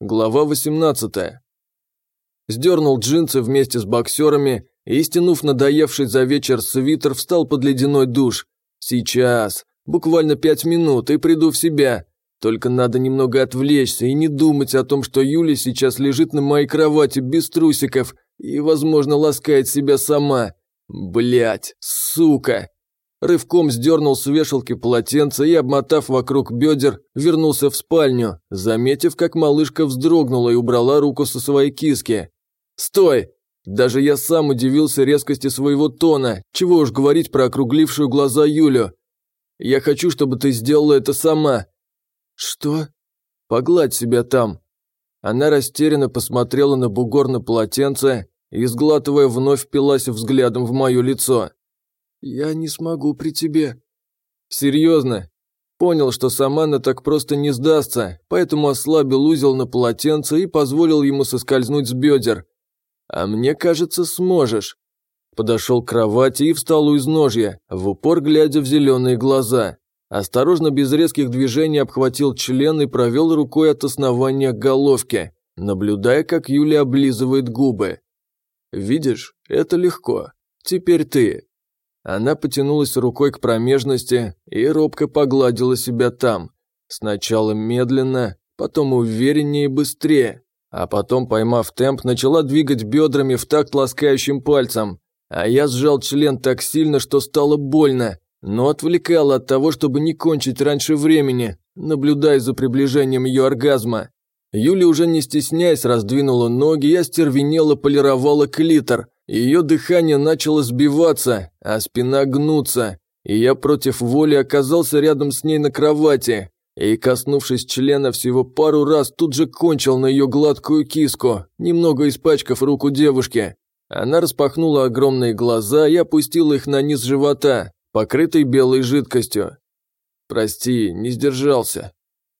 Глава 18. Сдернул джинсы вместе с боксерами и, стянув надоевший за вечер свитер, встал под ледяной душ. Сейчас, буквально пять минут, и приду в себя. Только надо немного отвлечься и не думать о том, что Юля сейчас лежит на моей кровати без трусиков и, возможно, ласкает себя сама. Блять, сука. Рывком сдернул с вешалки полотенце и, обмотав вокруг бедер, вернулся в спальню, заметив, как малышка вздрогнула и убрала руку со своей киски. «Стой!» Даже я сам удивился резкости своего тона, чего уж говорить про округлившую глаза Юлю. «Я хочу, чтобы ты сделала это сама». «Что?» «Погладь себя там». Она растерянно посмотрела на бугор на полотенце и, сглатывая, вновь впилась взглядом в мое лицо. «Я не смогу при тебе». «Серьезно?» Понял, что Самана так просто не сдастся, поэтому ослабил узел на полотенце и позволил ему соскользнуть с бедер. «А мне кажется, сможешь». Подошел к кровати и встал у изножья, в упор глядя в зеленые глаза. Осторожно, без резких движений, обхватил член и провел рукой от основания к головке, наблюдая, как Юля облизывает губы. «Видишь, это легко. Теперь ты». Она потянулась рукой к промежности и робко погладила себя там. Сначала медленно, потом увереннее и быстрее, а потом, поймав темп, начала двигать бедрами в такт ласкающим пальцем. А я сжал член так сильно, что стало больно, но отвлекало от того, чтобы не кончить раньше времени, наблюдая за приближением ее оргазма. Юля уже не стесняясь раздвинула ноги и остервенело полировала клитор, ее дыхание начало сбиваться, а спина гнуться, и я против воли оказался рядом с ней на кровати, и, коснувшись члена всего пару раз, тут же кончил на ее гладкую киску, немного испачкав руку девушки. Она распахнула огромные глаза и опустила их на низ живота, покрытый белой жидкостью. «Прости, не сдержался».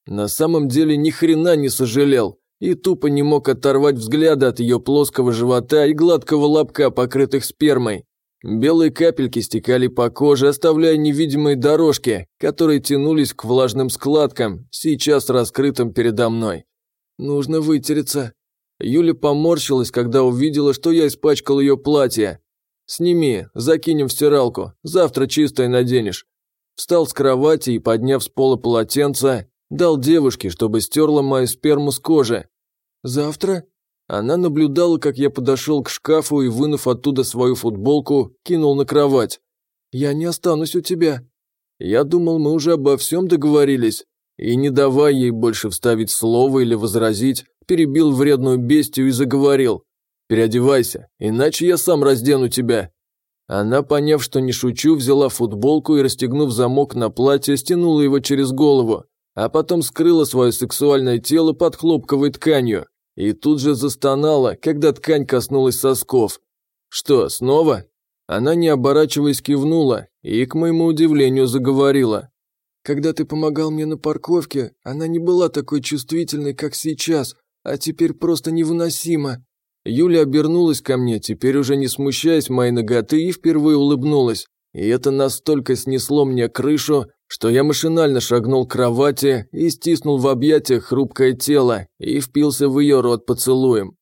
На самом деле ни хрена не сожалел и тупо не мог оторвать взгляда от ее плоского живота и гладкого лобка, покрытых спермой. Белые капельки стекали по коже, оставляя невидимые дорожки, которые тянулись к влажным складкам, сейчас раскрытым передо мной. Нужно вытереться. Юля поморщилась, когда увидела, что я испачкал ее платье. «Сними, закинем в стиралку, завтра чистое наденешь». Встал с кровати и, подняв с пола полотенце, Дал девушке, чтобы стерла мою сперму с кожи. Завтра? Она наблюдала, как я подошел к шкафу и, вынув оттуда свою футболку, кинул на кровать. «Я не останусь у тебя». Я думал, мы уже обо всем договорились. И не давая ей больше вставить слово или возразить, перебил вредную бестию и заговорил. «Переодевайся, иначе я сам раздену тебя». Она, поняв, что не шучу, взяла футболку и, расстегнув замок на платье, стянула его через голову а потом скрыла свое сексуальное тело под хлопковой тканью и тут же застонала, когда ткань коснулась сосков. «Что, снова?» Она, не оборачиваясь, кивнула и, к моему удивлению, заговорила. «Когда ты помогал мне на парковке, она не была такой чувствительной, как сейчас, а теперь просто невыносима». Юля обернулась ко мне, теперь уже не смущаясь моей ноготы, и впервые улыбнулась. И это настолько снесло мне крышу, что я машинально шагнул к кровати и стиснул в объятиях хрупкое тело и впился в ее рот поцелуем.